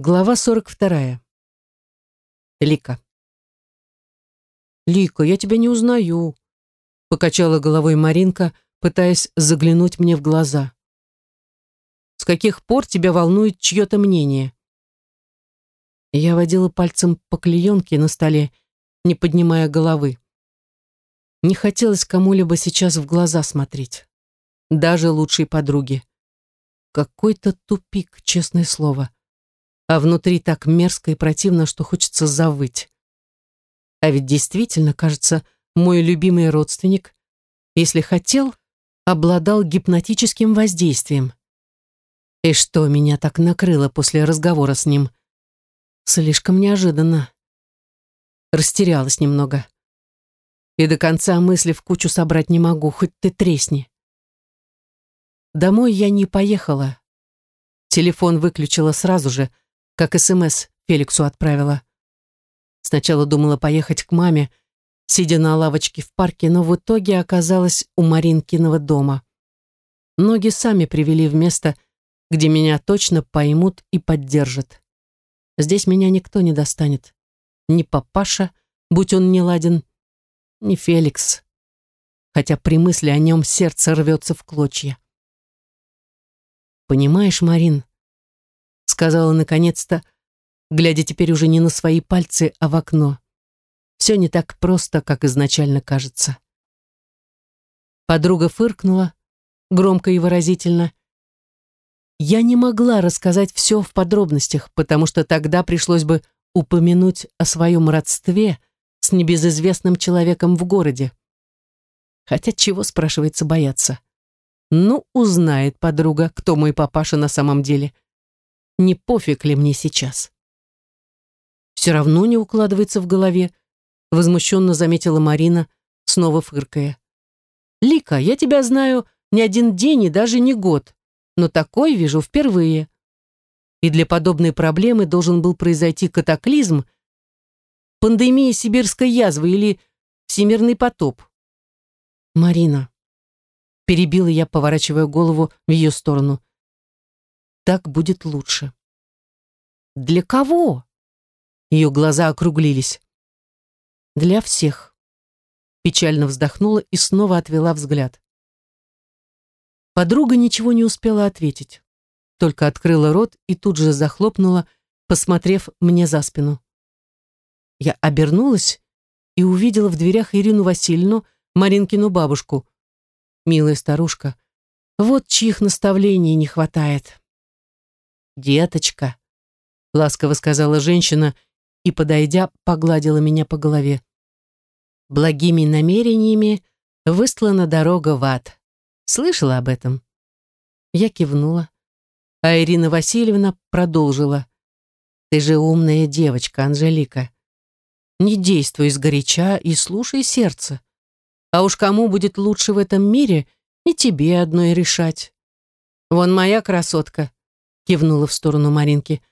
Глава 42. Лика. «Лика, я тебя не узнаю», — покачала головой Маринка, пытаясь заглянуть мне в глаза. «С каких пор тебя волнует чье-то мнение?» Я водила пальцем по клеенке на столе, не поднимая головы. Не хотелось кому-либо сейчас в глаза смотреть. Даже лучшей подруге. Какой-то тупик, честное слово а внутри так мерзко и противно, что хочется завыть. А ведь действительно, кажется, мой любимый родственник, если хотел, обладал гипнотическим воздействием. И что меня так накрыло после разговора с ним? Слишком неожиданно. Растерялась немного. И до конца мысли в кучу собрать не могу, хоть ты тресни. Домой я не поехала. Телефон выключила сразу же, как СМС Феликсу отправила. Сначала думала поехать к маме, сидя на лавочке в парке, но в итоге оказалась у Маринкиного дома. Ноги сами привели в место, где меня точно поймут и поддержат. Здесь меня никто не достанет. Ни папаша, будь он не ладен, ни Феликс. Хотя при мысли о нем сердце рвется в клочья. Понимаешь, Марин, сказала наконец-то, глядя теперь уже не на свои пальцы, а в окно. Все не так просто, как изначально кажется. Подруга фыркнула, громко и выразительно. Я не могла рассказать все в подробностях, потому что тогда пришлось бы упомянуть о своем родстве с небезызвестным человеком в городе. Хотя чего, спрашивается, бояться? Ну, узнает подруга, кто мой папаша на самом деле – не пофиг ли мне сейчас. Все равно не укладывается в голове, возмущенно заметила Марина, снова фыркая. Лика, я тебя знаю не один день и даже не год, но такой вижу впервые. И для подобной проблемы должен был произойти катаклизм, пандемия сибирской язвы или всемирный потоп. Марина, перебила я, поворачивая голову в ее сторону так будет лучше. Для кого? Ее глаза округлились. Для всех. Печально вздохнула и снова отвела взгляд. Подруга ничего не успела ответить, только открыла рот и тут же захлопнула, посмотрев мне за спину. Я обернулась и увидела в дверях Ирину Васильевну, Маринкину бабушку. Милая старушка, вот чьих наставлений не хватает. «Деточка», — ласково сказала женщина и, подойдя, погладила меня по голове. «Благими намерениями выслана дорога в ад. Слышала об этом?» Я кивнула, а Ирина Васильевна продолжила. «Ты же умная девочка, Анжелика. Не действуй сгоряча и слушай сердце. А уж кому будет лучше в этом мире, не тебе одной решать. Вон моя красотка, кивнула в сторону Маринки.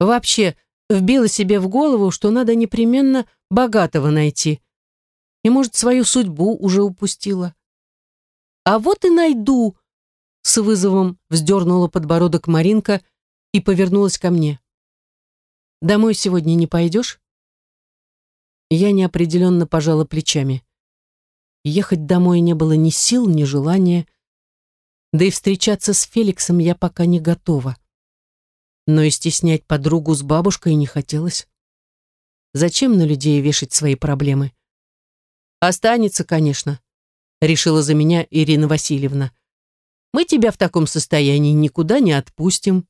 Вообще, вбила себе в голову, что надо непременно богатого найти. И, может, свою судьбу уже упустила. А вот и найду, с вызовом вздернула подбородок Маринка и повернулась ко мне. «Домой сегодня не пойдешь?» Я неопределенно пожала плечами. Ехать домой не было ни сил, ни желания, да и встречаться с Феликсом я пока не готова но и стеснять подругу с бабушкой не хотелось. Зачем на людей вешать свои проблемы? Останется, конечно, решила за меня Ирина Васильевна. Мы тебя в таком состоянии никуда не отпустим.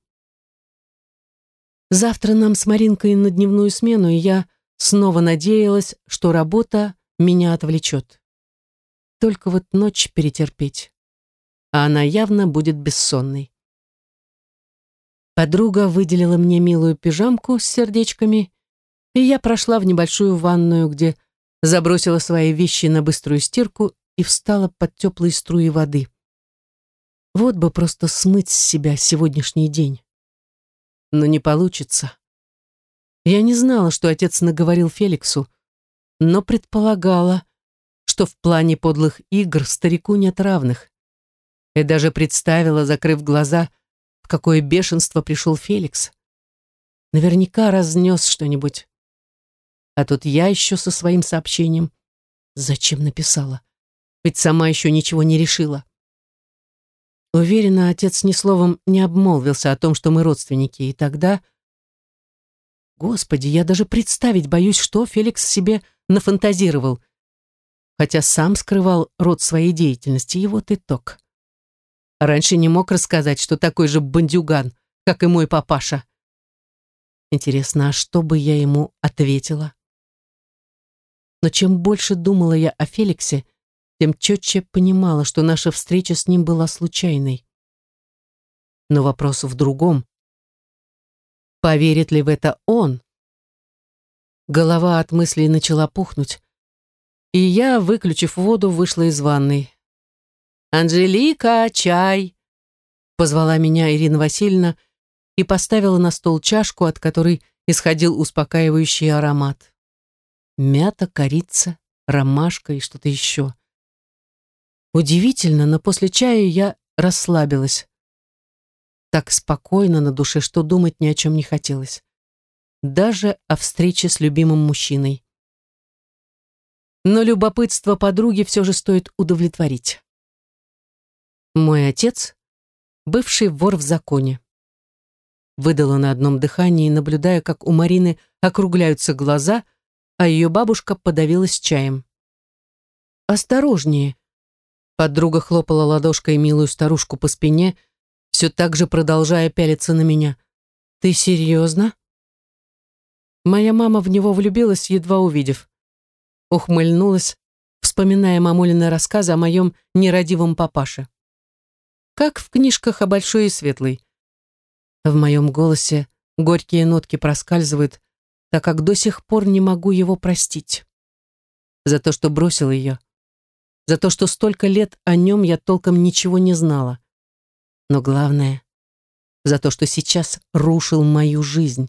Завтра нам с Маринкой на дневную смену, и я снова надеялась, что работа меня отвлечет. Только вот ночь перетерпеть. А она явно будет бессонной. Подруга выделила мне милую пижамку с сердечками, и я прошла в небольшую ванную, где забросила свои вещи на быструю стирку и встала под теплые струи воды. Вот бы просто смыть с себя сегодняшний день. Но не получится. Я не знала, что отец наговорил Феликсу, но предполагала, что в плане подлых игр старику нет равных. И даже представила, закрыв глаза, какое бешенство пришел Феликс. Наверняка разнес что-нибудь. А тут я еще со своим сообщением. Зачем написала? Ведь сама еще ничего не решила. Уверена, отец ни словом не обмолвился о том, что мы родственники, и тогда... Господи, я даже представить боюсь, что Феликс себе нафантазировал, хотя сам скрывал род своей деятельности, и вот итог. Раньше не мог рассказать, что такой же бандюган, как и мой папаша. Интересно, а что бы я ему ответила? Но чем больше думала я о Феликсе, тем четче понимала, что наша встреча с ним была случайной. Но вопрос в другом. Поверит ли в это он? Голова от мыслей начала пухнуть, и я, выключив воду, вышла из ванной. «Анжелика, чай!» Позвала меня Ирина Васильевна и поставила на стол чашку, от которой исходил успокаивающий аромат. Мята, корица, ромашка и что-то еще. Удивительно, но после чая я расслабилась. Так спокойно на душе, что думать ни о чем не хотелось. Даже о встрече с любимым мужчиной. Но любопытство подруги все же стоит удовлетворить. Мой отец — бывший вор в законе. Выдала на одном дыхании, наблюдая, как у Марины округляются глаза, а ее бабушка подавилась чаем. «Осторожнее», Подруга хлопала ладошкой милую старушку по спине, все так же продолжая пялиться на меня. «Ты серьезно?» Моя мама в него влюбилась, едва увидев. Ухмыльнулась, вспоминая мамулины рассказы о моем нерадивом папаше. Как в книжках о Большой и Светлой. В моем голосе горькие нотки проскальзывают, так как до сих пор не могу его простить. За то, что бросил ее, за то, что столько лет о нем я толком ничего не знала. Но главное, за то, что сейчас рушил мою жизнь,